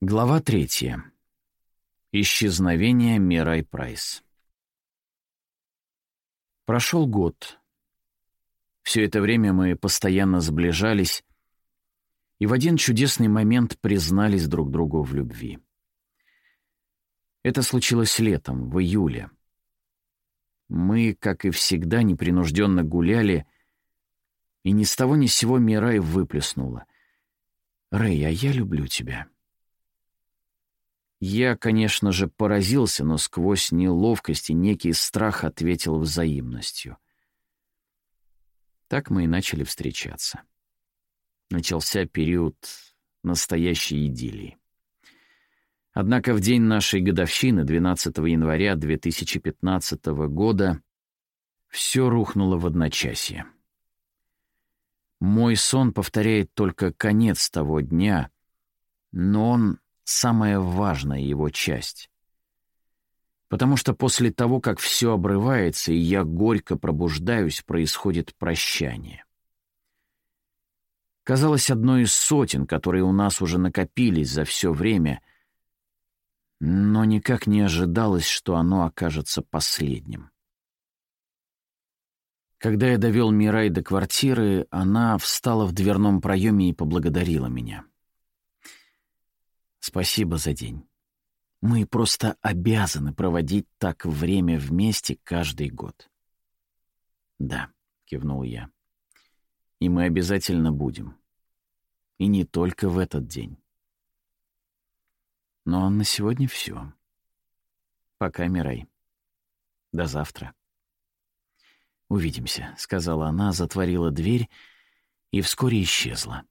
Глава третья. Исчезновение Мирай Прайс. Прошел год. Все это время мы постоянно сближались и в один чудесный момент признались друг другу в любви. Это случилось летом, в июле. Мы, как и всегда, непринужденно гуляли, и ни с того ни с сего Мирай выплеснула. «Рэй, а я люблю тебя». Я, конечно же, поразился, но сквозь неловкость и некий страх ответил взаимностью. Так мы и начали встречаться. Начался период настоящей идиллии. Однако в день нашей годовщины, 12 января 2015 года, все рухнуло в одночасье. Мой сон повторяет только конец того дня, но он самая важная его часть. Потому что после того, как все обрывается, и я горько пробуждаюсь, происходит прощание. Казалось, одной из сотен, которые у нас уже накопились за все время, но никак не ожидалось, что оно окажется последним. Когда я довел Мирай до квартиры, она встала в дверном проеме и поблагодарила меня. Спасибо за день. Мы просто обязаны проводить так время вместе каждый год. Да, кивнул я. И мы обязательно будем. И не только в этот день. Но на сегодня все. Пока, Мирай. До завтра. «Увидимся», — сказала она, затворила дверь и вскоре исчезла.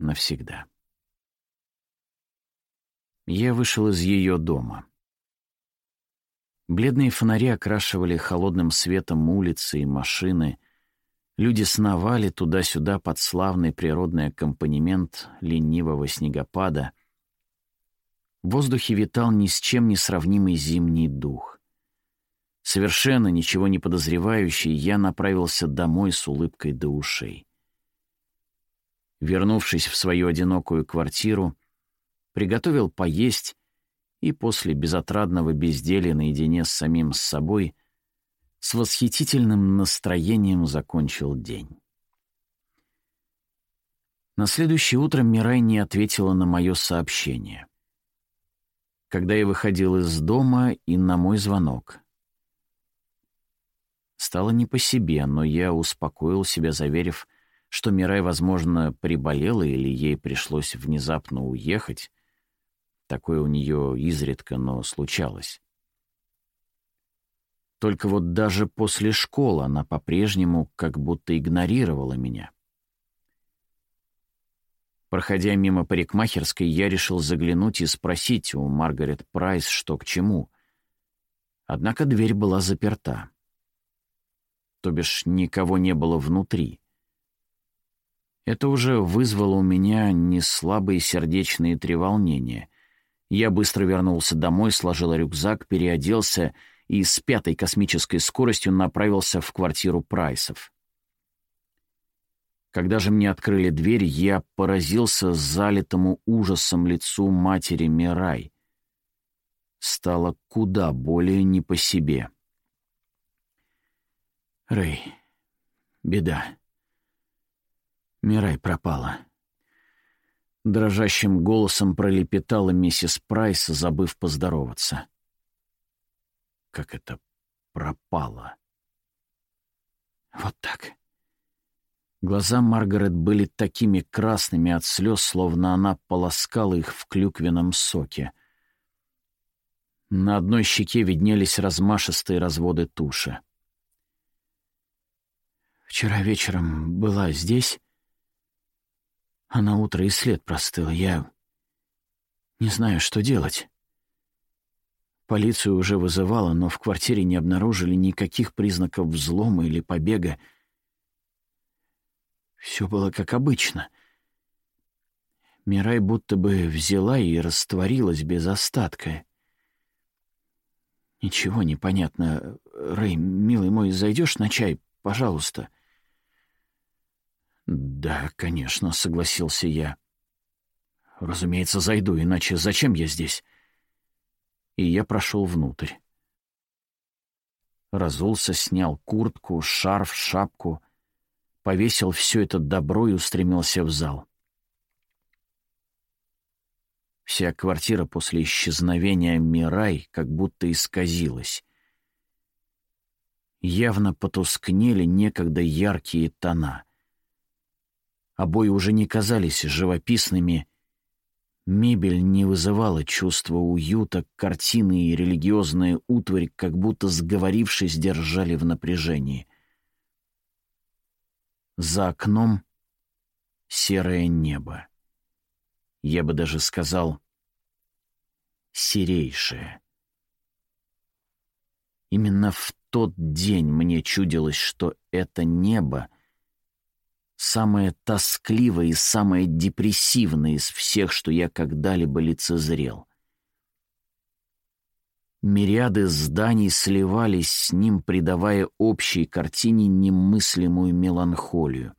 Навсегда. Я вышел из ее дома. Бледные фонари окрашивали холодным светом улицы и машины. Люди сновали туда-сюда под славный природный аккомпанемент ленивого снегопада. В воздухе витал ни с чем не сравнимый зимний дух. Совершенно ничего не подозревающий, я направился домой с улыбкой до ушей. Вернувшись в свою одинокую квартиру, приготовил поесть и после безотрадного безделия наедине с самим с собой с восхитительным настроением закончил день. На следующее утро Мирай не ответила на мое сообщение. Когда я выходил из дома и на мой звонок. Стало не по себе, но я успокоил себя, заверив, что Мирай, возможно, приболела или ей пришлось внезапно уехать, Такое у нее изредка, но случалось. Только вот даже после школы она по-прежнему как будто игнорировала меня. Проходя мимо парикмахерской, я решил заглянуть и спросить у Маргарет Прайс, что к чему. Однако дверь была заперта. То бишь никого не было внутри. Это уже вызвало у меня неслабые сердечные треволнения — я быстро вернулся домой, сложил рюкзак, переоделся и с пятой космической скоростью направился в квартиру Прайсов. Когда же мне открыли дверь, я поразился залитому ужасом лицу матери Мирай. Стало куда более не по себе. «Рэй, беда. Мирай пропала». Дрожащим голосом пролепетала миссис Прайс, забыв поздороваться. Как это пропало? Вот так. Глаза Маргарет были такими красными от слез, словно она полоскала их в клюквенном соке. На одной щеке виднелись размашистые разводы туши. «Вчера вечером была здесь?» А на утро и след простыл. Я не знаю, что делать. Полицию уже вызывала, но в квартире не обнаружили никаких признаков взлома или побега. Все было как обычно. Мирай будто бы взяла и растворилась без остатка. Ничего не понятно. Рэй, милый мой, зайдешь на чай, пожалуйста? «Да, конечно», — согласился я. Разумеется, зайду, иначе зачем я здесь? И я прошел внутрь. Разулся, снял куртку, шарф, шапку, повесил все это добро и устремился в зал. Вся квартира после исчезновения Мирай как будто исказилась. Явно потускнели некогда яркие тона. Обои уже не казались живописными. Мебель не вызывала чувства уюта, картины и религиозная утварь, как будто сговорившись, держали в напряжении. За окном серое небо я бы даже сказал, серейшее. Именно в тот день мне чудилось, что это небо самое тоскливое и самое депрессивное из всех, что я когда-либо лицезрел. Мириады зданий сливались с ним, придавая общей картине немыслимую меланхолию.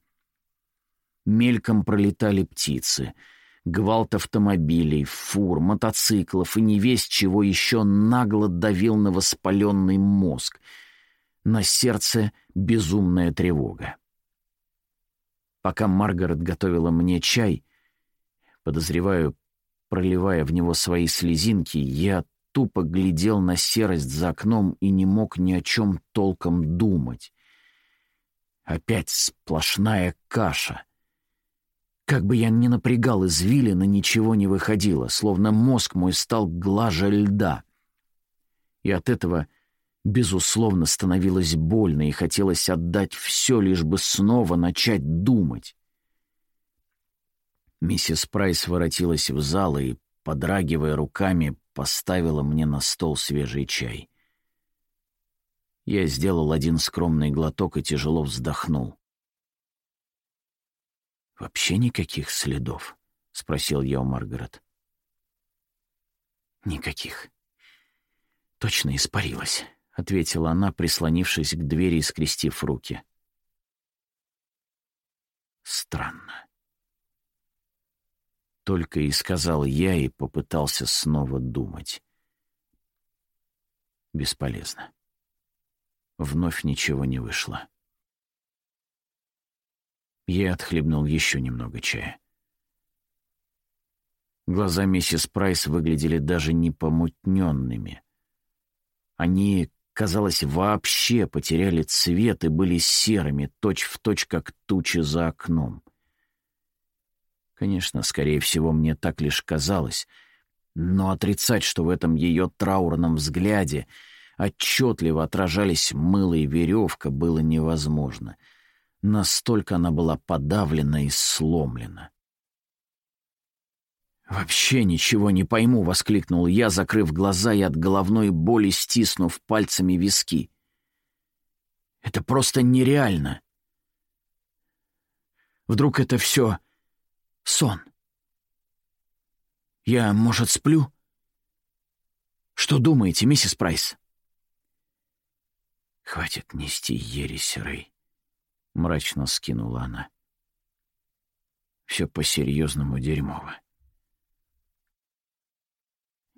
Мельком пролетали птицы — Гвалт автомобилей, фур, мотоциклов и не весь чего еще нагло давил на воспаленный мозг. На сердце безумная тревога. Пока Маргарет готовила мне чай, подозреваю, проливая в него свои слезинки, я тупо глядел на серость за окном и не мог ни о чем толком думать. Опять сплошная каша — как бы я ни напрягал извилины, ничего не выходило, словно мозг мой стал глаже льда. И от этого, безусловно, становилось больно и хотелось отдать все, лишь бы снова начать думать. Миссис Прайс воротилась в зал и, подрагивая руками, поставила мне на стол свежий чай. Я сделал один скромный глоток и тяжело вздохнул. «Вообще никаких следов?» — спросил я у Маргарет. «Никаких. Точно испарилась», — ответила она, прислонившись к двери и скрестив руки. «Странно». Только и сказал я и попытался снова думать. Бесполезно. Вновь ничего не вышло. Я отхлебнул еще немного чая. Глаза миссис Прайс выглядели даже не помутненными. Они, казалось, вообще потеряли цвет и были серыми, точь-в-точь, точь, как тучи за окном. Конечно, скорее всего, мне так лишь казалось, но отрицать, что в этом ее траурном взгляде отчетливо отражались мыло и веревка, было невозможно — Настолько она была подавлена и сломлена. «Вообще ничего не пойму», — воскликнул я, закрыв глаза и от головной боли стиснув пальцами виски. «Это просто нереально. Вдруг это все сон? Я, может, сплю? Что думаете, миссис Прайс?» «Хватит нести ересь, Рэй. — мрачно скинула она. «Все по-серьезному дерьмово».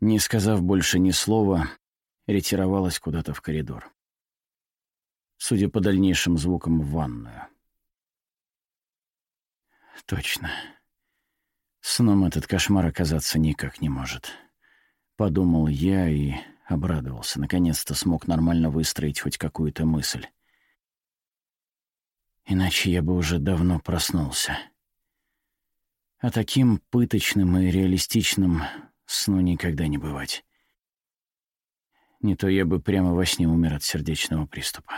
Не сказав больше ни слова, ретировалась куда-то в коридор. Судя по дальнейшим звукам, в ванную. Точно. Сном этот кошмар оказаться никак не может. Подумал я и обрадовался. Наконец-то смог нормально выстроить хоть какую-то мысль. Иначе я бы уже давно проснулся. А таким пыточным и реалистичным сну никогда не бывать. Не то я бы прямо во сне умер от сердечного приступа.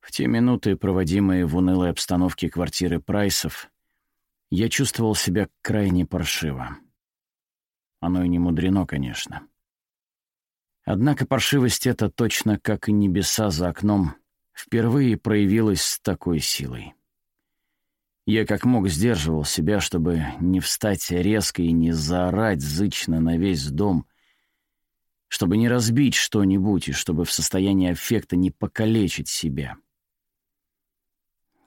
В те минуты, проводимые в унылой обстановке квартиры Прайсов, я чувствовал себя крайне паршиво. Оно и не мудрено, конечно. Однако паршивость эта, точно как и небеса за окном, впервые проявилась с такой силой. Я как мог сдерживал себя, чтобы не встать резко и не заорать зычно на весь дом, чтобы не разбить что-нибудь и чтобы в состоянии аффекта не покалечить себя.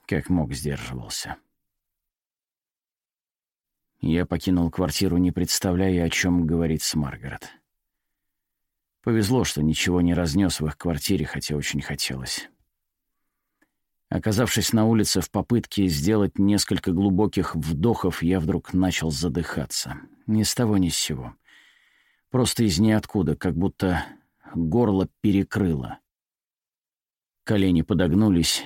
Как мог сдерживался. Я покинул квартиру, не представляя, о чем говорить с Маргарет. Повезло, что ничего не разнес в их квартире, хотя очень хотелось. Оказавшись на улице в попытке сделать несколько глубоких вдохов, я вдруг начал задыхаться. Ни с того ни с сего. Просто из ниоткуда, как будто горло перекрыло. Колени подогнулись,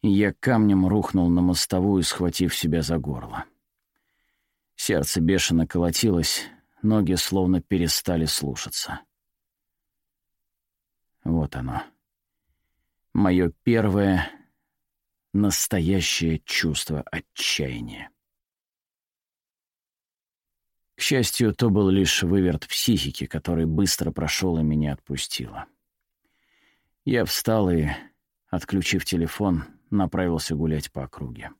и я камнем рухнул на мостовую, схватив себя за горло. Сердце бешено колотилось, ноги словно перестали слушаться. Вот оно. Мое первое настоящее чувство отчаяния. К счастью, то был лишь выверт психики, который быстро прошел и меня отпустило. Я встал и, отключив телефон, направился гулять по округе.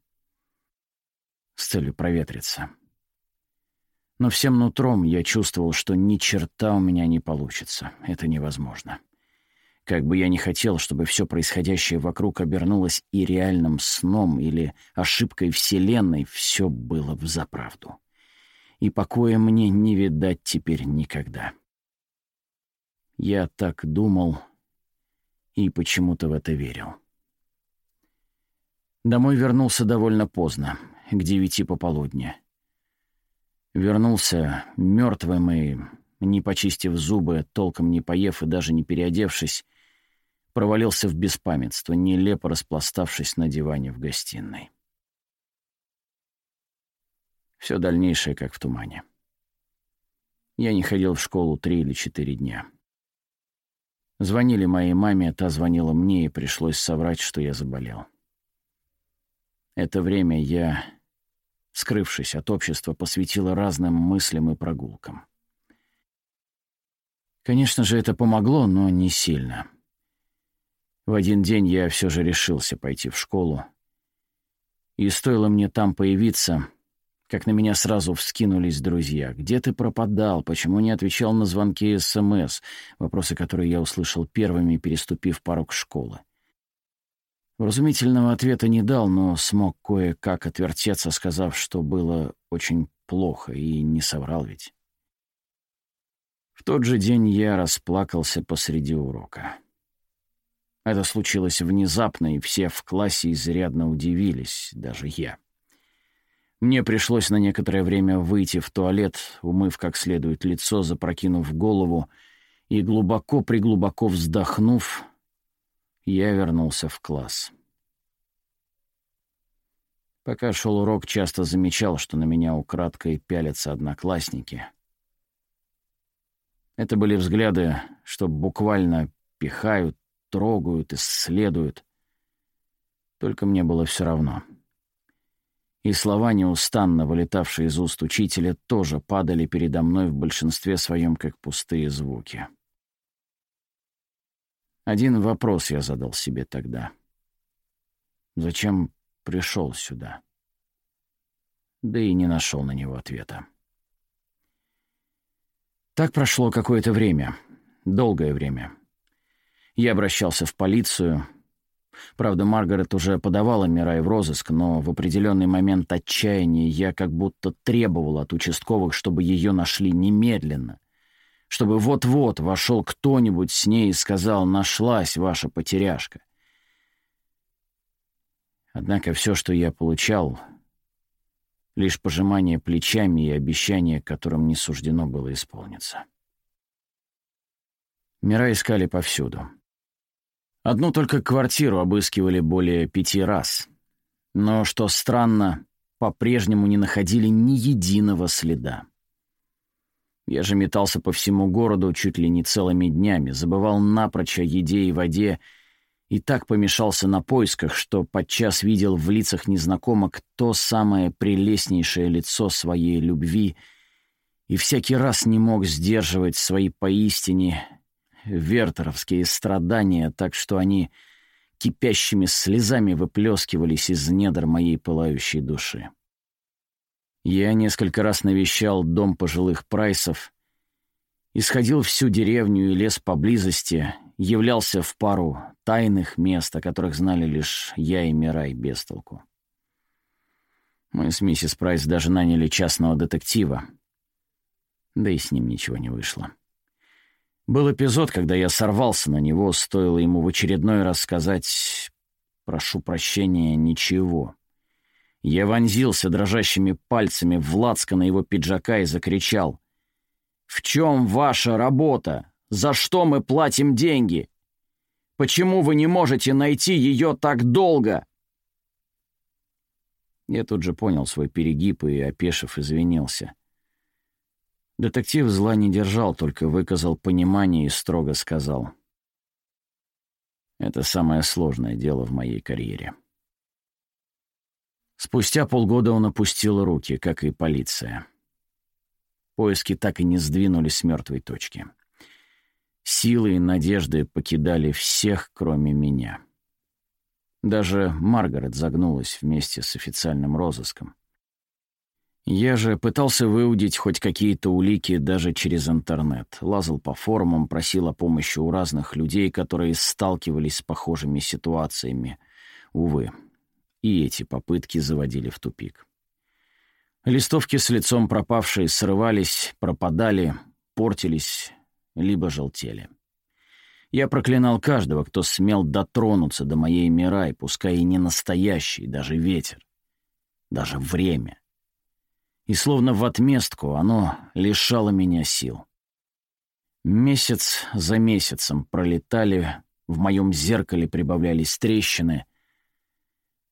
С целью проветриться. Но всем нутром я чувствовал, что ни черта у меня не получится. Это невозможно. Как бы я ни хотел, чтобы все происходящее вокруг обернулось и реальным сном, или ошибкой Вселенной, все было взаправду. И покоя мне не видать теперь никогда. Я так думал и почему-то в это верил. Домой вернулся довольно поздно, к девяти пополудни. Вернулся мертвым и, не почистив зубы, толком не поев и даже не переодевшись, провалился в беспамятство, нелепо распластавшись на диване в гостиной. Все дальнейшее как в тумане. Я не ходил в школу три или четыре дня. Звонили моей маме, та звонила мне, и пришлось соврать, что я заболел. Это время я скрывшись от общества, посвятила разным мыслям и прогулкам. Конечно же, это помогло, но не сильно. В один день я все же решился пойти в школу. И стоило мне там появиться, как на меня сразу вскинулись друзья. «Где ты пропадал? Почему не отвечал на звонки СМС?» Вопросы, которые я услышал первыми, переступив порог школы. Вразумительного ответа не дал, но смог кое-как отвертеться, сказав, что было очень плохо, и не соврал ведь. В тот же день я расплакался посреди урока. Это случилось внезапно, и все в классе изрядно удивились, даже я. Мне пришлось на некоторое время выйти в туалет, умыв как следует лицо, запрокинув голову и глубоко-приглубоко вздохнув, я вернулся в класс. Пока шел урок, часто замечал, что на меня украдкой пялятся одноклассники. Это были взгляды, что буквально пихают, трогают, исследуют. Только мне было все равно. И слова, неустанно вылетавшие из уст учителя, тоже падали передо мной в большинстве своем, как пустые звуки. Один вопрос я задал себе тогда. Зачем пришел сюда? Да и не нашел на него ответа. Так прошло какое-то время, долгое время. Я обращался в полицию. Правда, Маргарет уже подавала Мирай в розыск, но в определенный момент отчаяния я как будто требовал от участковых, чтобы ее нашли немедленно чтобы вот-вот вошел кто-нибудь с ней и сказал «нашлась ваша потеряшка». Однако все, что я получал, лишь пожимание плечами и обещание, которым не суждено было исполниться. Мира искали повсюду. Одну только квартиру обыскивали более пяти раз. Но, что странно, по-прежнему не находили ни единого следа. Я же метался по всему городу чуть ли не целыми днями, забывал напрочь о еде и воде, и так помешался на поисках, что подчас видел в лицах незнакомок то самое прелестнейшее лицо своей любви и всякий раз не мог сдерживать свои поистине вертеровские страдания, так что они кипящими слезами выплескивались из недр моей пылающей души. Я несколько раз навещал дом пожилых прайсов, исходил всю деревню и лес поблизости, являлся в пару тайных мест, о которых знали лишь я и Мирай бестолку. Мы с миссис Прайс даже наняли частного детектива. Да и с ним ничего не вышло. Был эпизод, когда я сорвался на него, стоило ему в очередной раз сказать «прошу прощения, ничего». Я вонзился дрожащими пальцами в лацко на его пиджака и закричал «В чем ваша работа? За что мы платим деньги? Почему вы не можете найти ее так долго?» Я тут же понял свой перегиб и, опешив, извинился. Детектив зла не держал, только выказал понимание и строго сказал. «Это самое сложное дело в моей карьере». Спустя полгода он опустил руки, как и полиция. Поиски так и не сдвинулись с мертвой точки. Силы и надежды покидали всех, кроме меня. Даже Маргарет загнулась вместе с официальным розыском. Я же пытался выудить хоть какие-то улики даже через интернет. Лазал по форумам, просил о помощи у разных людей, которые сталкивались с похожими ситуациями. Увы, и эти попытки заводили в тупик. Листовки с лицом пропавшие срывались, пропадали, портились, либо желтели. Я проклинал каждого, кто смел дотронуться до моей Мирай, пускай и не настоящий, даже ветер, даже время. И словно в отместку оно лишало меня сил. Месяц за месяцем пролетали, в моем зеркале прибавлялись трещины,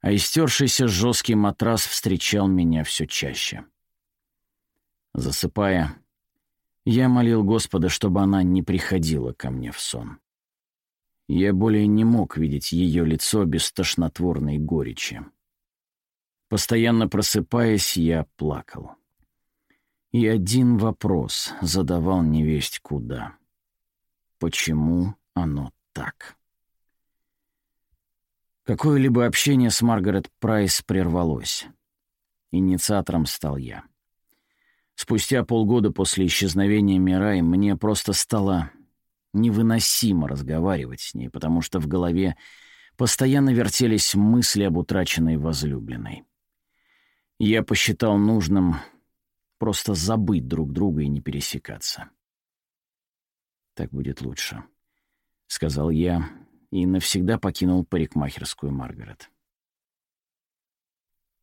а истершийся жесткий матрас встречал меня все чаще. Засыпая, я молил Господа, чтобы она не приходила ко мне в сон. Я более не мог видеть ее лицо без тошнотворной горечи. Постоянно просыпаясь, я плакал. И один вопрос задавал невесть куда. Почему оно так? Какое-либо общение с Маргарет Прайс прервалось. Инициатором стал я. Спустя полгода после исчезновения Мирай мне просто стало невыносимо разговаривать с ней, потому что в голове постоянно вертелись мысли об утраченной возлюбленной. Я посчитал нужным просто забыть друг друга и не пересекаться. «Так будет лучше», — сказал я и навсегда покинул парикмахерскую Маргарет.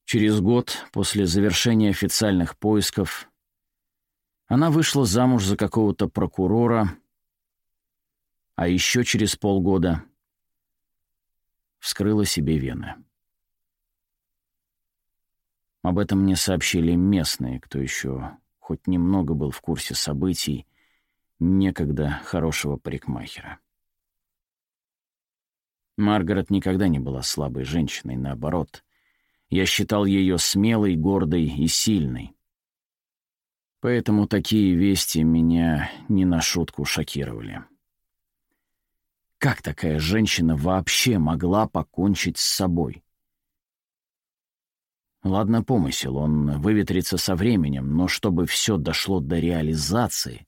Через год после завершения официальных поисков она вышла замуж за какого-то прокурора а еще через полгода вскрыла себе вены. Об этом мне сообщили местные, кто еще хоть немного был в курсе событий некогда хорошего парикмахера. Маргарет никогда не была слабой женщиной, наоборот. Я считал ее смелой, гордой и сильной. Поэтому такие вести меня не на шутку шокировали. Как такая женщина вообще могла покончить с собой? Ладно, помысел, он выветрится со временем, но чтобы все дошло до реализации,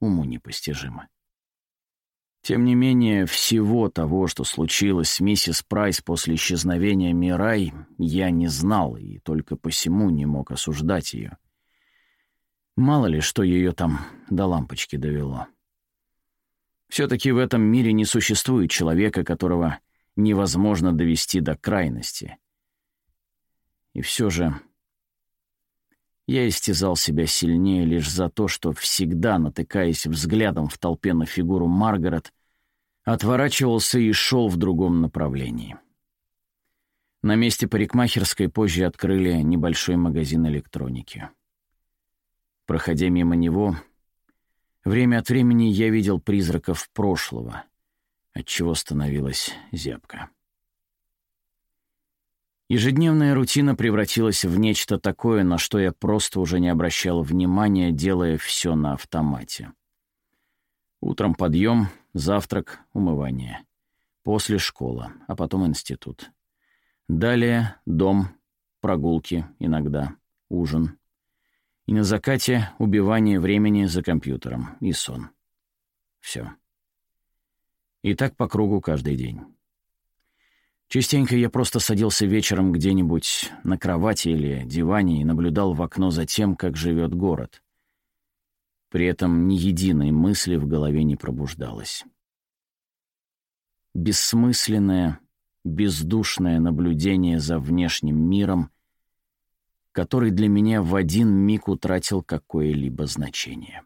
уму непостижимо. Тем не менее, всего того, что случилось с миссис Прайс после исчезновения Мирай, я не знал и только посему не мог осуждать ее. Мало ли, что ее там до лампочки довело. Все-таки в этом мире не существует человека, которого невозможно довести до крайности. И все же я истязал себя сильнее лишь за то, что всегда, натыкаясь взглядом в толпе на фигуру Маргарет, отворачивался и шел в другом направлении. На месте парикмахерской позже открыли небольшой магазин электроники. Проходя мимо него, Время от времени я видел призраков прошлого, отчего становилась зябко. Ежедневная рутина превратилась в нечто такое, на что я просто уже не обращал внимания, делая все на автомате. Утром подъем, завтрак, умывание. После школа, а потом институт. Далее дом, прогулки иногда, ужин, и на закате убивание времени за компьютером и сон. Все. И так по кругу каждый день. Частенько я просто садился вечером где-нибудь на кровати или диване и наблюдал в окно за тем, как живет город. При этом ни единой мысли в голове не пробуждалось. Бессмысленное, бездушное наблюдение за внешним миром, который для меня в один миг утратил какое-либо значение.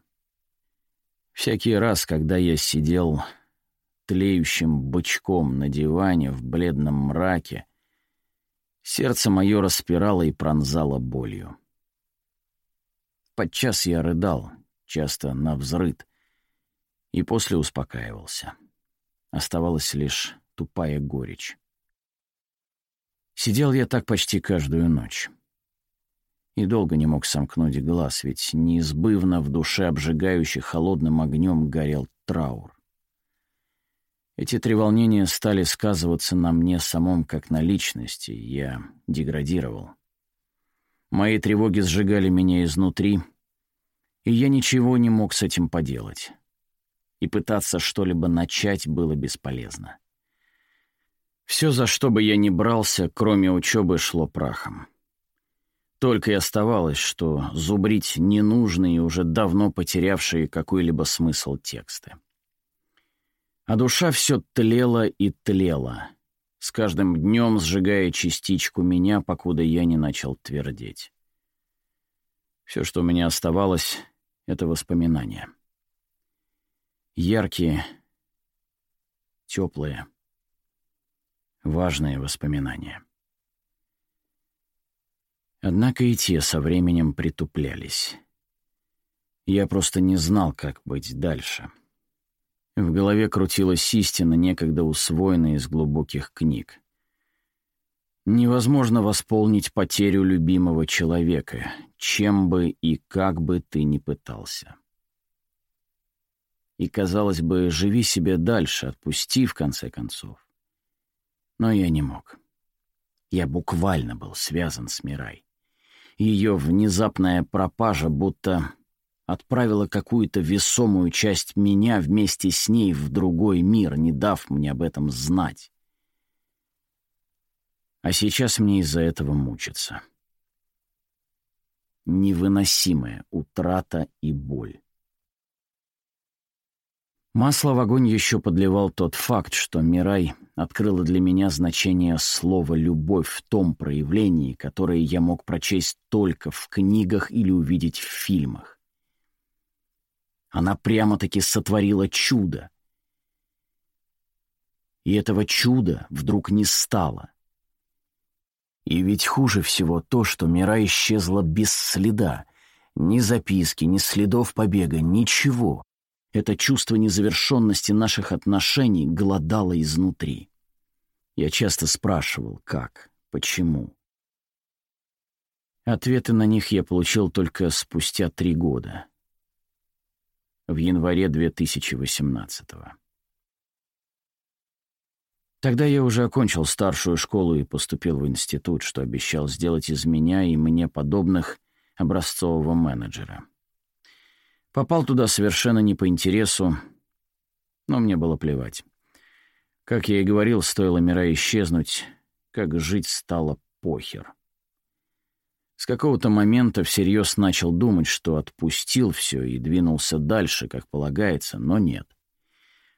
Всякий раз, когда я сидел тлеющим бычком на диване в бледном мраке, сердце мое распирало и пронзало болью. Подчас я рыдал, часто навзрыд, и после успокаивался. Оставалась лишь тупая горечь. Сидел я так почти каждую ночь. И долго не мог сомкнуть глаз, ведь неизбывно в душе обжигающий холодным огнем горел траур. Эти три волнения стали сказываться на мне самом как на личности, я деградировал. Мои тревоги сжигали меня изнутри, и я ничего не мог с этим поделать. И пытаться что-либо начать было бесполезно. Все, за что бы я ни брался, кроме учебы, шло прахом. Только и оставалось, что зубрить ненужные уже давно потерявшие какой-либо смысл тексты. А душа все тлела и тлела, с каждым днем сжигая частичку меня, покуда я не начал твердеть. Все, что у меня оставалось, — это воспоминания. Яркие, теплые, важные воспоминания. Однако и те со временем притуплялись. Я просто не знал, как быть дальше. — в голове крутилась истина, некогда усвоенная из глубоких книг. Невозможно восполнить потерю любимого человека, чем бы и как бы ты ни пытался. И, казалось бы, живи себе дальше, отпусти в конце концов. Но я не мог. Я буквально был связан с Мирай. Ее внезапная пропажа будто отправила какую-то весомую часть меня вместе с ней в другой мир, не дав мне об этом знать. А сейчас мне из-за этого мучиться. Невыносимая утрата и боль. Масло в огонь еще подливал тот факт, что Мирай открыла для меня значение слова «любовь» в том проявлении, которое я мог прочесть только в книгах или увидеть в фильмах. Она прямо-таки сотворила чудо. И этого чуда вдруг не стало. И ведь хуже всего то, что Мира исчезла без следа. Ни записки, ни следов побега, ничего. Это чувство незавершенности наших отношений голодало изнутри. Я часто спрашивал, как, почему. Ответы на них я получил только спустя три года в январе 2018 -го. Тогда я уже окончил старшую школу и поступил в институт, что обещал сделать из меня и мне подобных образцового менеджера. Попал туда совершенно не по интересу, но мне было плевать. Как я и говорил, стоило мира исчезнуть, как жить стало похер. С какого-то момента всерьез начал думать, что отпустил все и двинулся дальше, как полагается, но нет.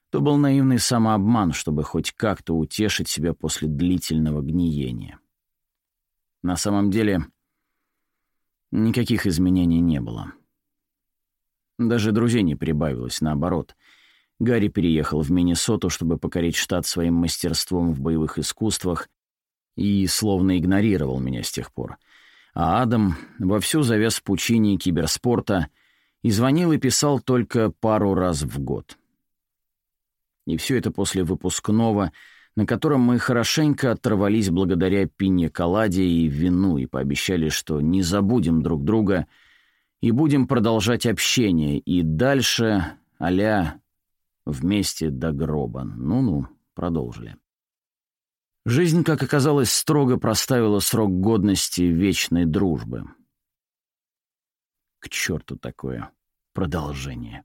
То был наивный самообман, чтобы хоть как-то утешить себя после длительного гниения. На самом деле, никаких изменений не было. Даже друзей не прибавилось, наоборот. Гарри переехал в Миннесоту, чтобы покорить штат своим мастерством в боевых искусствах и словно игнорировал меня с тех пор — а Адам вовсю завез в пучине киберспорта и звонил и писал только пару раз в год. И все это после выпускного, на котором мы хорошенько оторвались благодаря пинье-коладе и вину и пообещали, что не забудем друг друга и будем продолжать общение, и дальше а вместе до гроба. Ну-ну, продолжили. Жизнь, как оказалось, строго проставила срок годности вечной дружбы. К черту такое продолжение.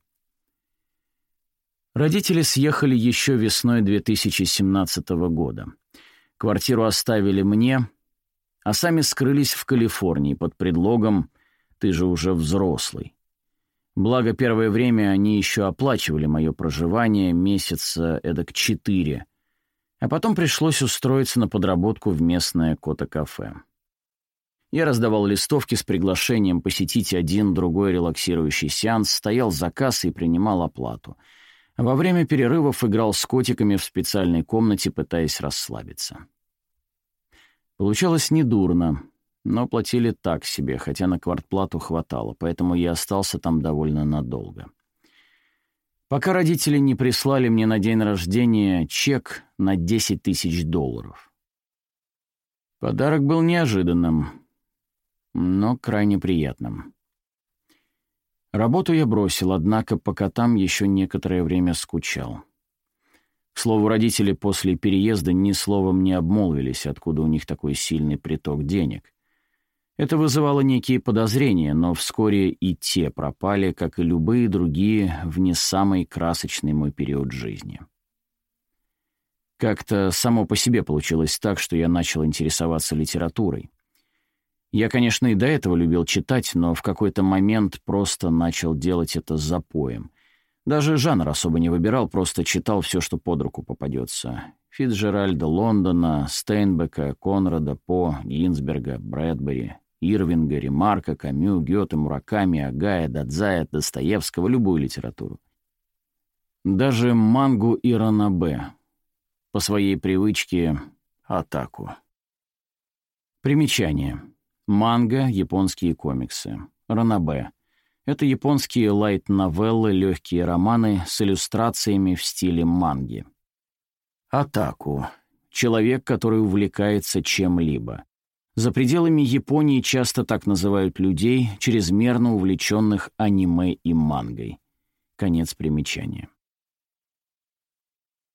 Родители съехали еще весной 2017 года. Квартиру оставили мне, а сами скрылись в Калифорнии под предлогом «ты же уже взрослый». Благо, первое время они еще оплачивали мое проживание месяца эдак четыре, а потом пришлось устроиться на подработку в местное кота-кафе. Я раздавал листовки с приглашением посетить один-другой релаксирующий сеанс, стоял за и принимал оплату. Во время перерывов играл с котиками в специальной комнате, пытаясь расслабиться. Получалось недурно, но платили так себе, хотя на квартплату хватало, поэтому я остался там довольно надолго. Пока родители не прислали мне на день рождения чек на 10 тысяч долларов. Подарок был неожиданным, но крайне приятным. Работу я бросил, однако по котам еще некоторое время скучал. К слову, родители после переезда ни словом не обмолвились, откуда у них такой сильный приток денег. Это вызывало некие подозрения, но вскоре и те пропали, как и любые другие, в не самый красочный мой период жизни. Как-то само по себе получилось так, что я начал интересоваться литературой. Я, конечно, и до этого любил читать, но в какой-то момент просто начал делать это запоем. Даже жанр особо не выбирал, просто читал все, что под руку попадется. Фитджеральда Лондона, Стейнбека, Конрада, По, Гинзберга, Брэдбери, Ирвинга, Ремарка, Камю, Гёте, Мураками, Агая, Дадзая, Достоевского, любую литературу. Даже мангу и ранабе. По своей привычке — атаку. Примечание. Манга — японские комиксы. Ранабе — это японские лайт-новеллы, легкие романы с иллюстрациями в стиле манги. Атаку — человек, который увлекается чем-либо. За пределами Японии часто так называют людей, чрезмерно увлеченных аниме и мангой. Конец примечания.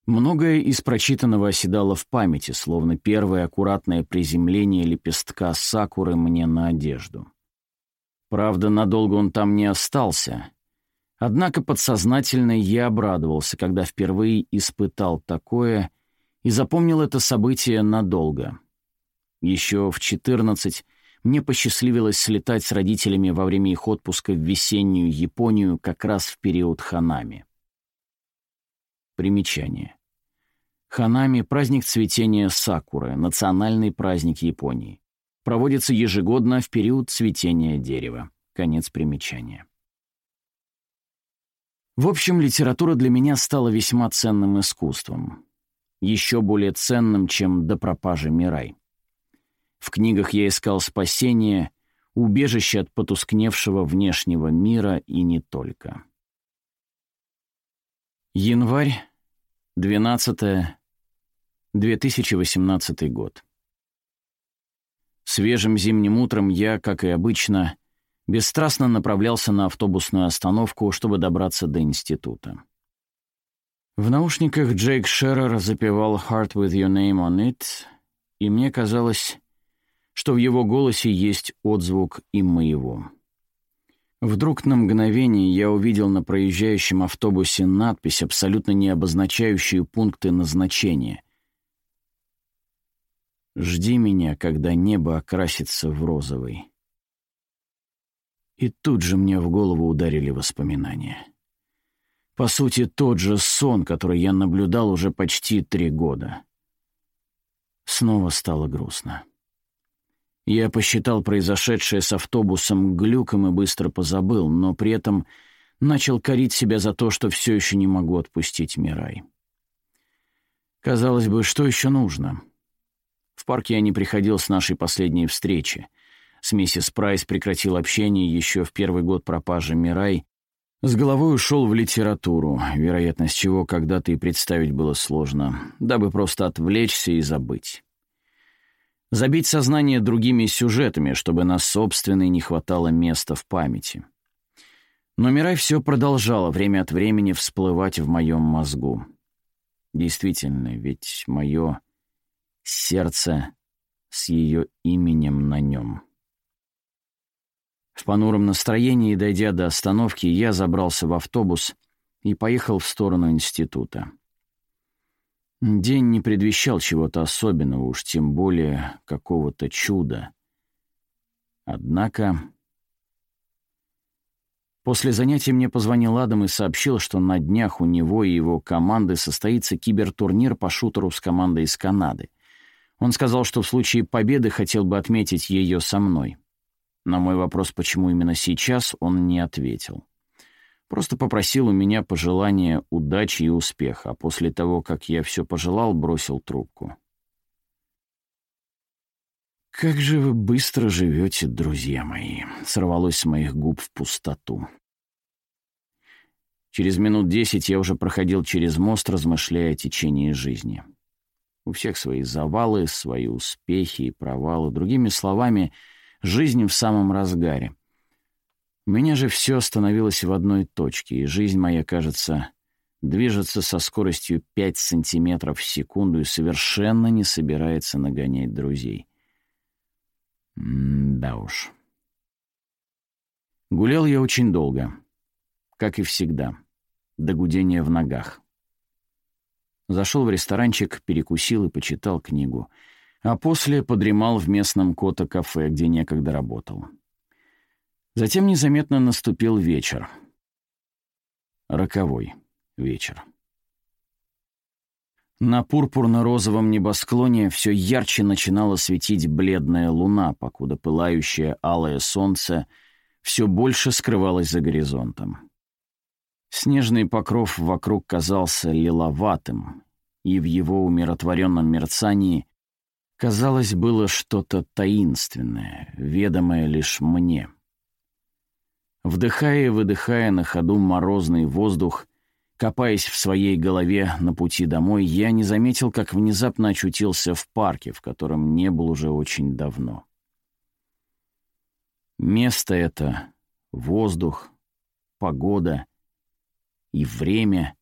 Многое из прочитанного оседало в памяти, словно первое аккуратное приземление лепестка сакуры мне на одежду. Правда, надолго он там не остался. Однако подсознательно я обрадовался, когда впервые испытал такое и запомнил это событие надолго. Еще в 14 мне посчастливилось слетать с родителями во время их отпуска в весеннюю Японию как раз в период ханами. Примечание. Ханами — праздник цветения сакуры, национальный праздник Японии. Проводится ежегодно в период цветения дерева. Конец примечания. В общем, литература для меня стала весьма ценным искусством. Еще более ценным, чем до пропажи Мирай. В книгах я искал спасение, убежище от потускневшего внешнего мира и не только. Январь, 12 2018 год. Свежим зимним утром я, как и обычно, бесстрастно направлялся на автобусную остановку, чтобы добраться до института. В наушниках Джейк Шеррер запевал «Heart with your name on it», и мне казалось, что в его голосе есть отзвук и моего. Вдруг на мгновение я увидел на проезжающем автобусе надпись, абсолютно не обозначающую пункты назначения — Жди меня, когда небо окрасится в розовый. И тут же мне в голову ударили воспоминания. По сути, тот же сон, который я наблюдал уже почти три года. Снова стало грустно. Я посчитал произошедшее с автобусом глюком и быстро позабыл, но при этом начал корить себя за то, что все еще не могу отпустить Мирай. Казалось бы, что еще нужно? В парке я не приходил с нашей последней встречи. С миссис Прайс прекратил общение еще в первый год пропажи Мирай. С головой ушел в литературу, вероятность чего когда-то и представить было сложно, дабы просто отвлечься и забыть. Забить сознание другими сюжетами, чтобы на собственной не хватало места в памяти. Но Мирай все продолжала время от времени всплывать в моем мозгу. Действительно, ведь мое сердце с ее именем на нем. В понуром настроении, дойдя до остановки, я забрался в автобус и поехал в сторону института. День не предвещал чего-то особенного, уж тем более какого-то чуда. Однако... После занятий мне позвонил Адам и сообщил, что на днях у него и его команды состоится кибертурнир по шутеру с командой из Канады. Он сказал, что в случае победы хотел бы отметить ее со мной. На мой вопрос, почему именно сейчас, он не ответил. Просто попросил у меня пожелания удачи и успеха, а после того, как я все пожелал, бросил трубку. «Как же вы быстро живете, друзья мои!» — сорвалось с моих губ в пустоту. Через минут десять я уже проходил через мост, размышляя о течении жизни. У всех свои завалы, свои успехи и провалы. Другими словами, жизнь в самом разгаре. У меня же все остановилось в одной точке, и жизнь моя, кажется, движется со скоростью 5 сантиметров в секунду и совершенно не собирается нагонять друзей. М да уж. Гулял я очень долго, как и всегда, до гудения в ногах. Зашел в ресторанчик, перекусил и почитал книгу, а после подремал в местном кота-кафе, где некогда работал. Затем незаметно наступил вечер. Роковой вечер. На пурпурно-розовом небосклоне все ярче начинала светить бледная луна, покуда пылающее алое солнце все больше скрывалось за горизонтом. Снежный покров вокруг казался лиловатым, и в его умиротворенном мерцании, казалось, было что-то таинственное, ведомое лишь мне — Вдыхая и выдыхая на ходу морозный воздух, копаясь в своей голове на пути домой, я не заметил, как внезапно очутился в парке, в котором не был уже очень давно. Место это, воздух, погода и время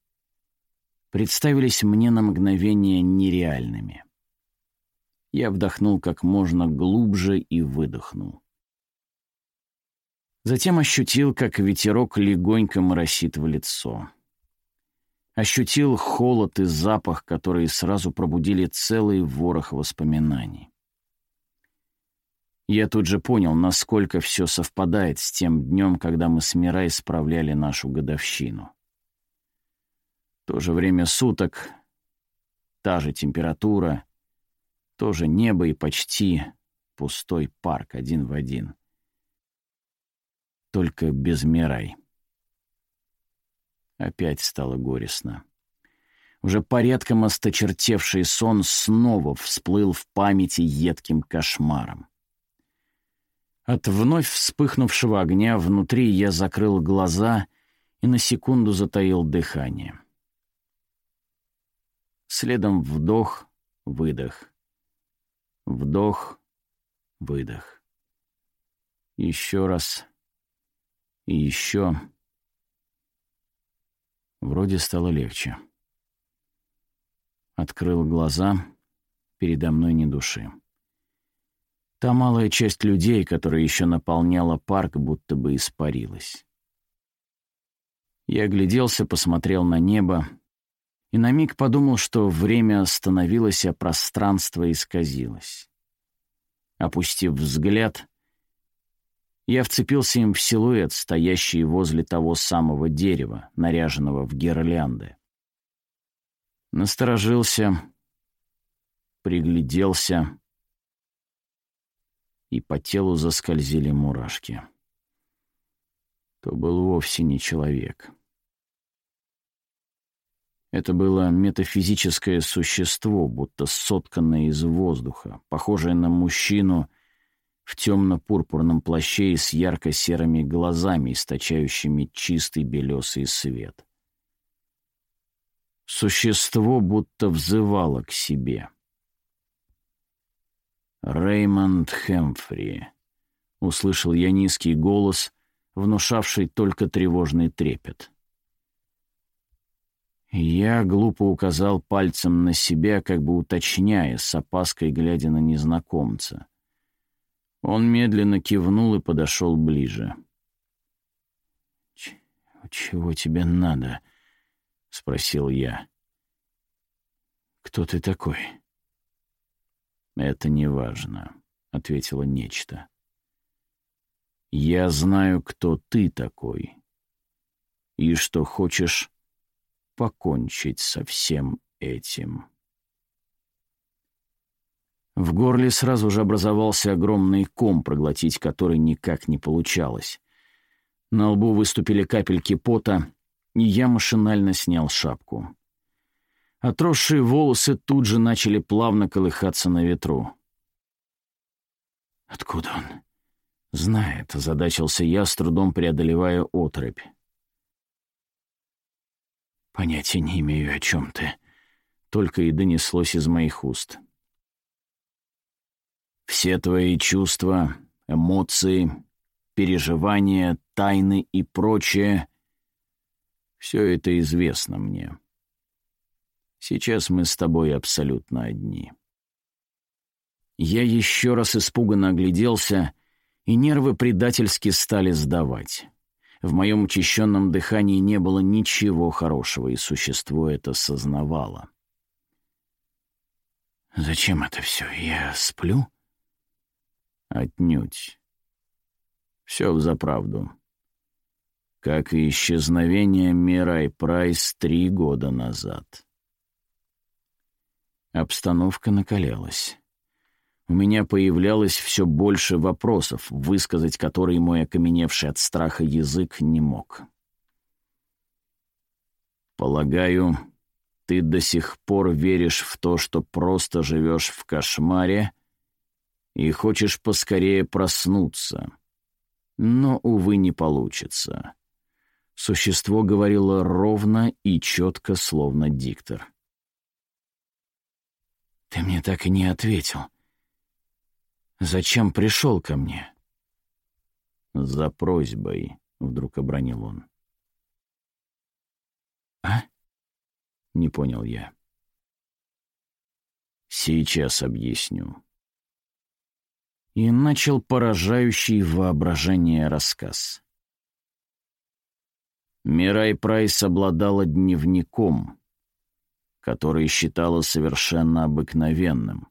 представились мне на мгновение нереальными. Я вдохнул как можно глубже и выдохнул. Затем ощутил, как ветерок легонько моросит в лицо. Ощутил холод и запах, которые сразу пробудили целый ворох воспоминаний. Я тут же понял, насколько все совпадает с тем днем, когда мы с Мирай справляли нашу годовщину. То же время суток, та же температура, то же небо и почти пустой парк один в один только без Мирай. Опять стало горестно. Уже порядком осточертевший сон снова всплыл в памяти едким кошмаром. От вновь вспыхнувшего огня внутри я закрыл глаза и на секунду затаил дыхание. Следом вдох, выдох. Вдох, выдох. Еще раз и еще... Вроде стало легче. Открыл глаза, передо мной ни души. Та малая часть людей, которая еще наполняла парк, будто бы испарилась. Я огляделся, посмотрел на небо и на миг подумал, что время остановилось, а пространство исказилось. Опустив взгляд, я вцепился им в силуэт, стоящий возле того самого дерева, наряженного в гирлянды. Насторожился, пригляделся, и по телу заскользили мурашки. То был вовсе не человек. Это было метафизическое существо, будто сотканное из воздуха, похожее на мужчину — в темно-пурпурном плаще и с ярко-серыми глазами, источающими чистый белесый свет. Существо будто взывало к себе. «Реймонд Хэмфри», — услышал я низкий голос, внушавший только тревожный трепет. Я глупо указал пальцем на себя, как бы уточняя, с опаской глядя на незнакомца — он медленно кивнул и подошел ближе. «Чего тебе надо?» — спросил я. «Кто ты такой?» «Это не важно», — ответила нечто. «Я знаю, кто ты такой, и что хочешь покончить со всем этим». В горле сразу же образовался огромный ком, проглотить который никак не получалось. На лбу выступили капельки пота, и я машинально снял шапку. Отросшие волосы тут же начали плавно колыхаться на ветру. «Откуда он?» «Знает», — озадачился я, с трудом преодолевая отрыбь. «Понятия не имею, о чем ты», — только и донеслось из моих уст. Все твои чувства, эмоции, переживания, тайны и прочее — все это известно мне. Сейчас мы с тобой абсолютно одни. Я еще раз испуганно огляделся, и нервы предательски стали сдавать. В моем учащенном дыхании не было ничего хорошего, и существо это сознавало. «Зачем это все? Я сплю?» Отнюдь. Все взаправду. Как и исчезновение Мирай Прайс три года назад. Обстановка накалялась. У меня появлялось все больше вопросов, высказать которые мой окаменевший от страха язык не мог. «Полагаю, ты до сих пор веришь в то, что просто живешь в кошмаре и хочешь поскорее проснуться. Но, увы, не получится. Существо говорило ровно и четко, словно диктор. «Ты мне так и не ответил. Зачем пришел ко мне?» «За просьбой», — вдруг обронил он. «А?» — не понял я. «Сейчас объясню» и начал поражающий воображение рассказ. Мирай Прайс обладала дневником, который считала совершенно обыкновенным.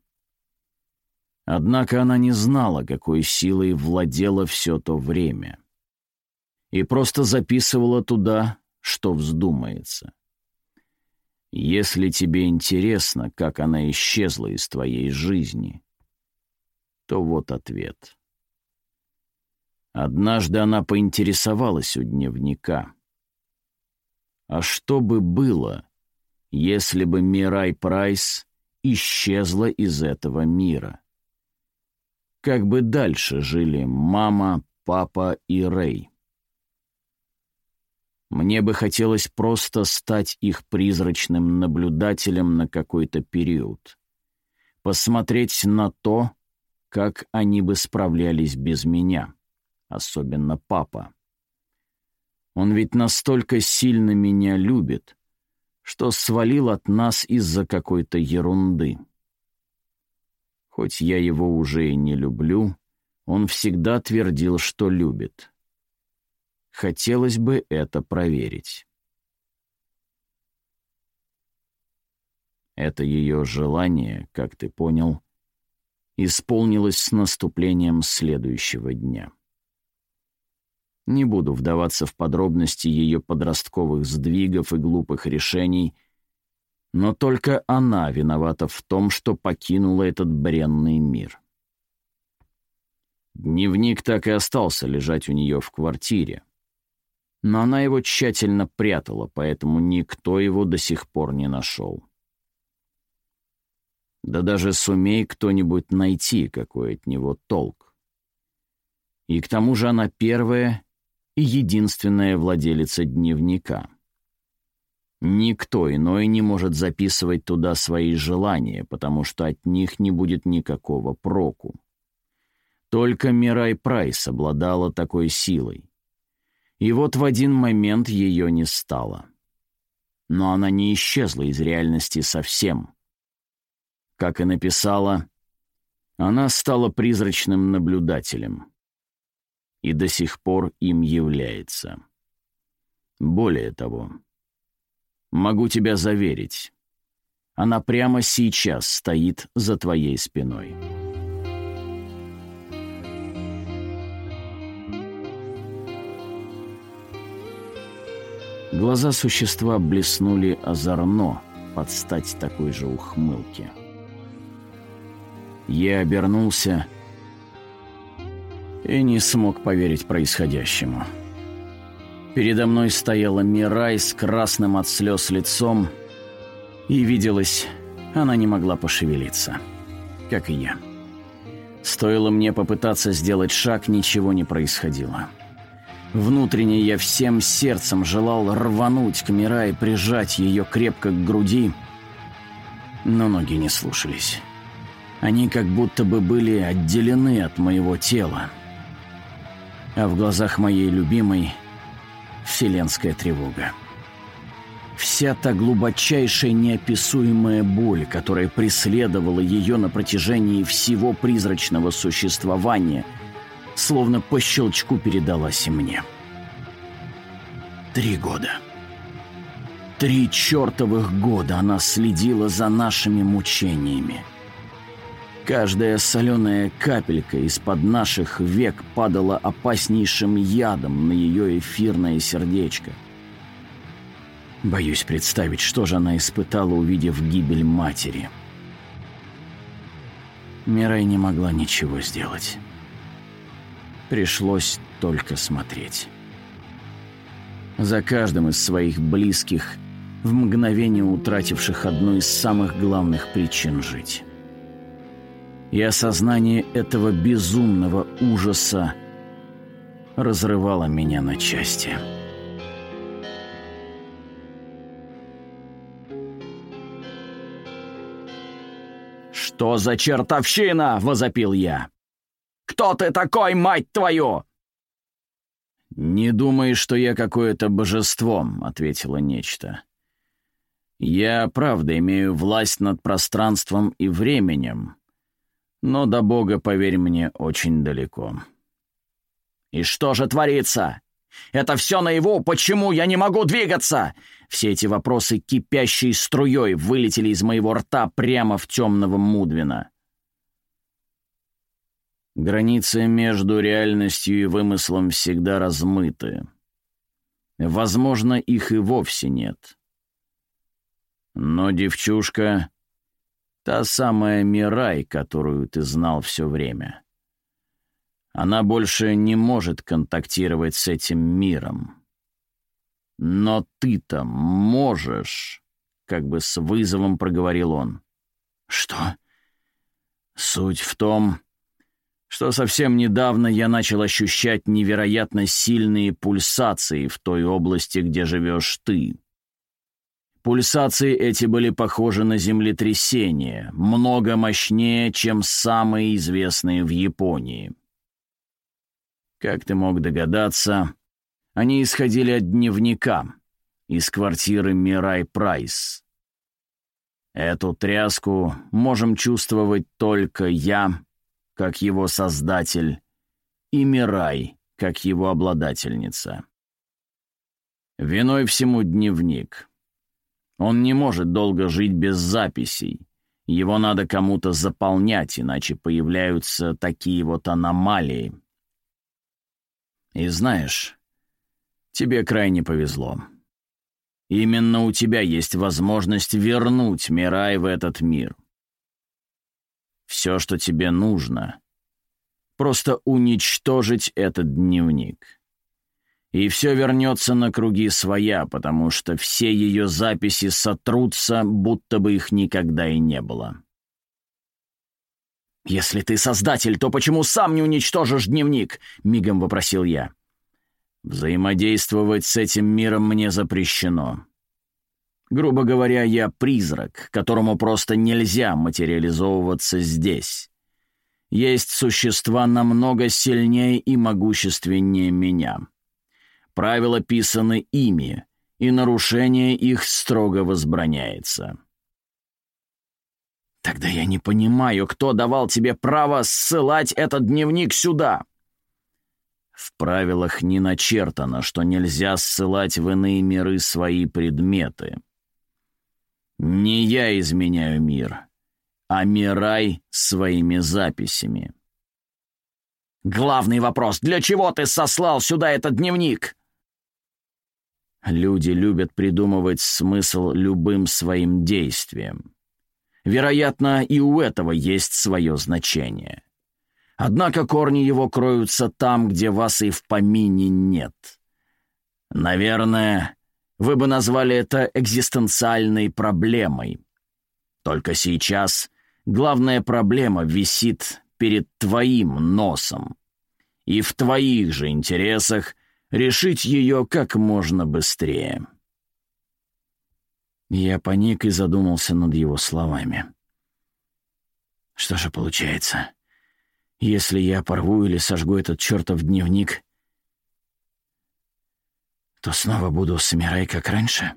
Однако она не знала, какой силой владела все то время, и просто записывала туда, что вздумается. Если тебе интересно, как она исчезла из твоей жизни — то вот ответ. Однажды она поинтересовалась у дневника. А что бы было, если бы Мирай Прайс исчезла из этого мира? Как бы дальше жили мама, папа и Рэй? Мне бы хотелось просто стать их призрачным наблюдателем на какой-то период. Посмотреть на то, как они бы справлялись без меня, особенно папа. Он ведь настолько сильно меня любит, что свалил от нас из-за какой-то ерунды. Хоть я его уже и не люблю, он всегда твердил, что любит. Хотелось бы это проверить. Это ее желание, как ты понял, исполнилось с наступлением следующего дня. Не буду вдаваться в подробности ее подростковых сдвигов и глупых решений, но только она виновата в том, что покинула этот бренный мир. Дневник так и остался лежать у нее в квартире, но она его тщательно прятала, поэтому никто его до сих пор не нашел. Да даже сумей кто-нибудь найти, какой от него толк. И к тому же она первая и единственная владелица дневника. Никто иной не может записывать туда свои желания, потому что от них не будет никакого проку. Только Мирай Прайс обладала такой силой. И вот в один момент ее не стало. Но она не исчезла из реальности совсем — как и написала, она стала призрачным наблюдателем и до сих пор им является. Более того, могу тебя заверить, Она прямо сейчас стоит за твоей спиной. Глаза существа блеснули озорно под стать такой же ухмылке. Я обернулся и не смог поверить происходящему. Передо мной стояла Мирай с красным от слез лицом, и виделось, она не могла пошевелиться, как и я. Стоило мне попытаться сделать шаг, ничего не происходило. Внутренне я всем сердцем желал рвануть к Мира и прижать ее крепко к груди, но ноги не слушались. Они как будто бы были отделены от моего тела. А в глазах моей любимой вселенская тревога. Вся та глубочайшая неописуемая боль, которая преследовала ее на протяжении всего призрачного существования, словно по щелчку передалась и мне. Три года. Три чертовых года она следила за нашими мучениями. Каждая соленая капелька из-под наших век падала опаснейшим ядом на ее эфирное сердечко. Боюсь представить, что же она испытала, увидев гибель матери. Мирай не могла ничего сделать. Пришлось только смотреть. За каждым из своих близких, в мгновение утративших одну из самых главных причин жить и осознание этого безумного ужаса разрывало меня на части. «Что за чертовщина?» — возопил я. «Кто ты такой, мать твою?» «Не думай, что я какое-то божество», — ответило нечто. «Я, правда, имею власть над пространством и временем, но до Бога, поверь мне, очень далеко. «И что же творится? Это все наяву? Почему я не могу двигаться?» Все эти вопросы кипящей струей вылетели из моего рта прямо в темного Мудвина. Границы между реальностью и вымыслом всегда размыты. Возможно, их и вовсе нет. Но девчушка Та самая Мирай, которую ты знал все время. Она больше не может контактировать с этим миром. Но ты-то можешь, как бы с вызовом проговорил он. Что? Суть в том, что совсем недавно я начал ощущать невероятно сильные пульсации в той области, где живешь ты. Пульсации эти были похожи на землетрясение, много мощнее, чем самые известные в Японии. Как ты мог догадаться, они исходили от дневника из квартиры Мирай Прайс. Эту тряску можем чувствовать только я, как его создатель, и Мирай, как его обладательница. Виной всему дневник. Он не может долго жить без записей. Его надо кому-то заполнять, иначе появляются такие вот аномалии. И знаешь, тебе крайне повезло. Именно у тебя есть возможность вернуть Мирай в этот мир. Все, что тебе нужно, просто уничтожить этот дневник и все вернется на круги своя, потому что все ее записи сотрутся, будто бы их никогда и не было. «Если ты создатель, то почему сам не уничтожишь дневник?» — мигом вопросил я. «Взаимодействовать с этим миром мне запрещено. Грубо говоря, я призрак, которому просто нельзя материализовываться здесь. Есть существа намного сильнее и могущественнее меня». Правила писаны ими, и нарушение их строго возбраняется. Тогда я не понимаю, кто давал тебе право ссылать этот дневник сюда. В правилах не начертано, что нельзя ссылать в иные миры свои предметы. Не я изменяю мир, а Мирай своими записями. Главный вопрос — для чего ты сослал сюда этот дневник? Люди любят придумывать смысл любым своим действиям. Вероятно, и у этого есть свое значение. Однако корни его кроются там, где вас и в помине нет. Наверное, вы бы назвали это экзистенциальной проблемой. Только сейчас главная проблема висит перед твоим носом. И в твоих же интересах решить ее как можно быстрее. Я паник и задумался над его словами. Что же получается? Если я порву или сожгу этот чертов дневник, то снова буду с Мирай как раньше?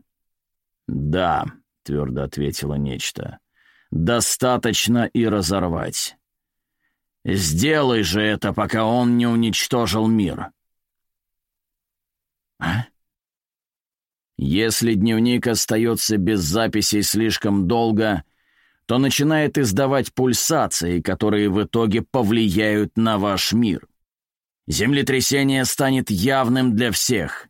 «Да», — твердо ответила нечто, — «достаточно и разорвать. Сделай же это, пока он не уничтожил мир». «А?» Если дневник остается без записей слишком долго, то начинает издавать пульсации, которые в итоге повлияют на ваш мир. Землетрясение станет явным для всех,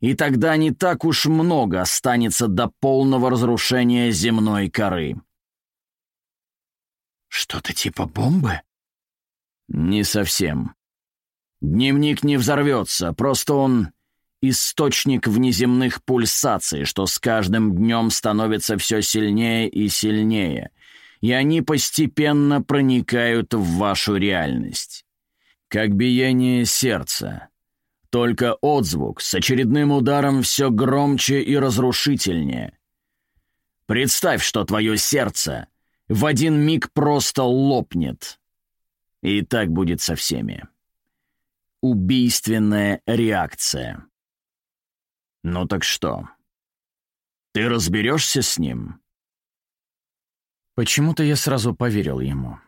и тогда не так уж много останется до полного разрушения земной коры. Что-то типа бомбы? Не совсем. Дневник не взорвется, просто он источник внеземных пульсаций, что с каждым днем становится все сильнее и сильнее, и они постепенно проникают в вашу реальность. Как биение сердца. Только отзвук с очередным ударом все громче и разрушительнее. Представь, что твое сердце в один миг просто лопнет. И так будет со всеми. Убийственная реакция. «Ну так что? Ты разберешься с ним?» Почему-то я сразу поверил ему.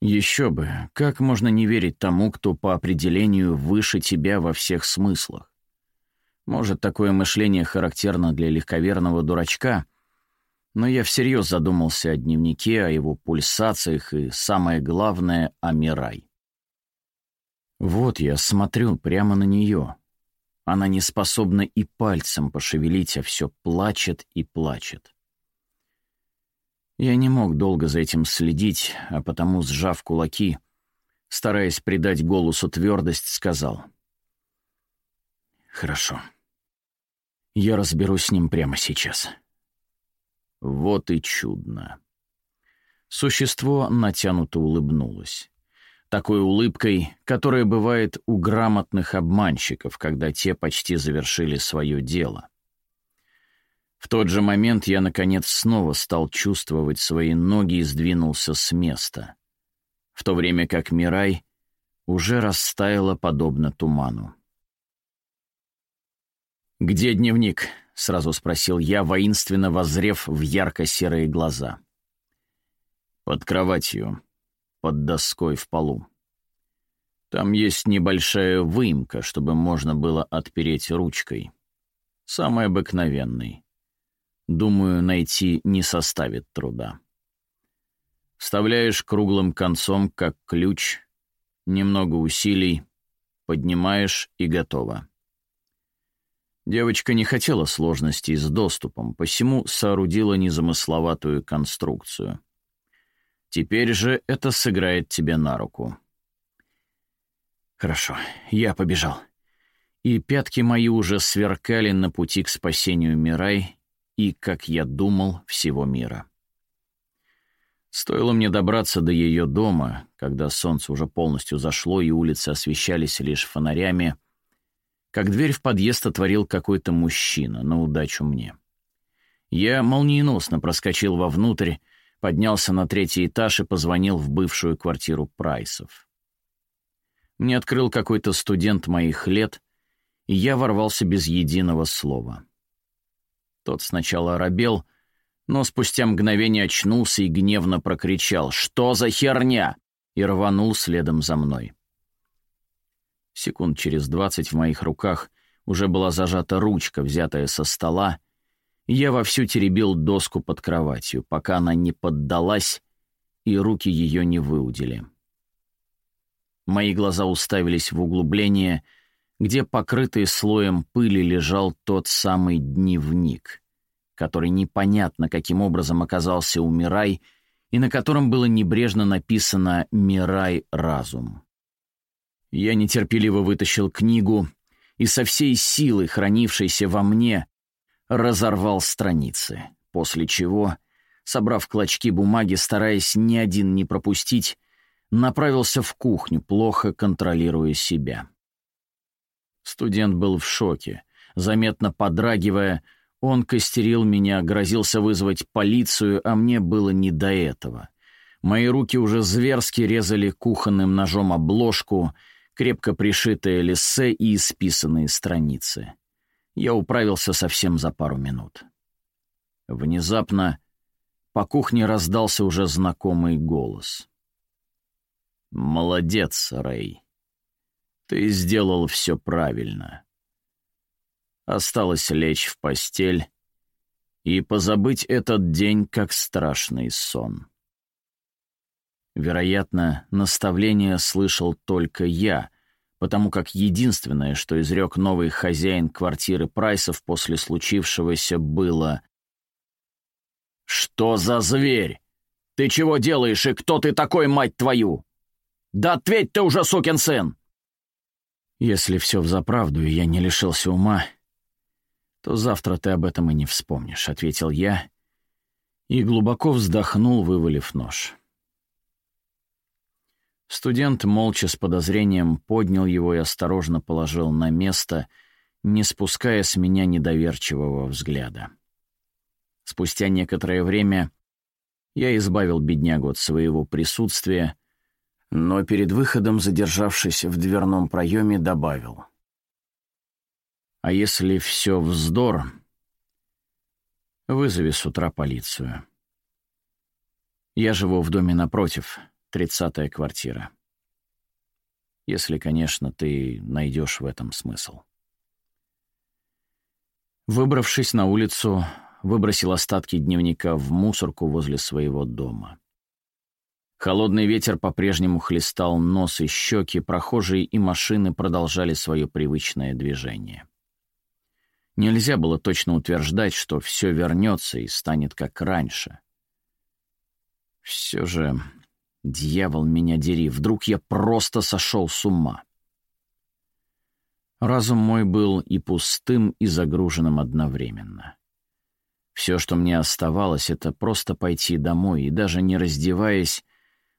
Еще бы, как можно не верить тому, кто по определению выше тебя во всех смыслах? Может, такое мышление характерно для легковерного дурачка, но я всерьез задумался о дневнике, о его пульсациях и, самое главное, о Мирай. Вот я смотрю прямо на нее, она не способна и пальцем пошевелить, а все плачет и плачет. Я не мог долго за этим следить, а потому, сжав кулаки, стараясь придать голосу твердость, сказал. «Хорошо. Я разберусь с ним прямо сейчас». Вот и чудно. Существо натянуто улыбнулось такой улыбкой, которая бывает у грамотных обманщиков, когда те почти завершили свое дело. В тот же момент я, наконец, снова стал чувствовать свои ноги и сдвинулся с места, в то время как Мирай уже растаяла подобно туману. «Где дневник?» — сразу спросил я, воинственно воззрев в ярко-серые глаза. «Под кроватью», под доской в полу. Там есть небольшая выемка, чтобы можно было отпереть ручкой. Самый обыкновенный. Думаю, найти не составит труда. Вставляешь круглым концом, как ключ, немного усилий, поднимаешь и готово. Девочка не хотела сложностей с доступом, посему соорудила незамысловатую конструкцию. Теперь же это сыграет тебе на руку. Хорошо, я побежал. И пятки мои уже сверкали на пути к спасению Мирай и, как я думал, всего мира. Стоило мне добраться до ее дома, когда солнце уже полностью зашло и улицы освещались лишь фонарями, как дверь в подъезд отворил какой-то мужчина, на удачу мне. Я молниеносно проскочил вовнутрь, поднялся на третий этаж и позвонил в бывшую квартиру Прайсов. Мне открыл какой-то студент моих лет, и я ворвался без единого слова. Тот сначала оробел, но спустя мгновение очнулся и гневно прокричал «Что за херня?» и рванул следом за мной. Секунд через двадцать в моих руках уже была зажата ручка, взятая со стола, Я вовсю теребил доску под кроватью, пока она не поддалась и руки ее не выудили. Мои глаза уставились в углубление, где, покрытый слоем пыли, лежал тот самый дневник, который непонятно каким образом оказался у Мирай и на котором было небрежно написано «Мирай разум». Я нетерпеливо вытащил книгу и со всей силы, хранившейся во мне, разорвал страницы, после чего, собрав клочки бумаги, стараясь ни один не пропустить, направился в кухню, плохо контролируя себя. Студент был в шоке. Заметно подрагивая, он костерил меня, грозился вызвать полицию, а мне было не до этого. Мои руки уже зверски резали кухонным ножом обложку, крепко пришитое лиссе и исписанные страницы. Я управился совсем за пару минут. Внезапно по кухне раздался уже знакомый голос. «Молодец, Рэй. Ты сделал все правильно. Осталось лечь в постель и позабыть этот день как страшный сон». Вероятно, наставление слышал только я, потому как единственное, что изрек новый хозяин квартиры Прайсов после случившегося, было «Что за зверь? Ты чего делаешь и кто ты такой, мать твою? Да ответь ты уже, сукин сын!» «Если все взаправду, и я не лишился ума, то завтра ты об этом и не вспомнишь», — ответил я и глубоко вздохнул, вывалив нож. Студент молча с подозрением поднял его и осторожно положил на место, не спуская с меня недоверчивого взгляда. Спустя некоторое время я избавил беднягу от своего присутствия, но перед выходом, задержавшись в дверном проеме, добавил. «А если все вздор, вызови с утра полицию. Я живу в доме напротив, тридцатая квартира. Если, конечно, ты найдешь в этом смысл». Выбравшись на улицу, выбросил остатки дневника в мусорку возле своего дома. Холодный ветер по-прежнему хлестал нос и щеки, прохожие и машины продолжали свое привычное движение. Нельзя было точно утверждать, что все вернется и станет как раньше. Все же, дьявол меня дери, вдруг я просто сошел с ума. Разум мой был и пустым, и загруженным одновременно. Все, что мне оставалось, это просто пойти домой и, даже не раздеваясь,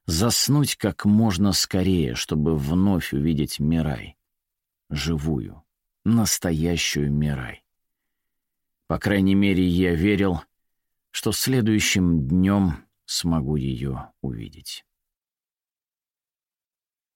заснуть как можно скорее, чтобы вновь увидеть Мирай. Живую, настоящую Мирай. По крайней мере, я верил, что следующим днем смогу ее увидеть.